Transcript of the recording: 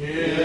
Yeah.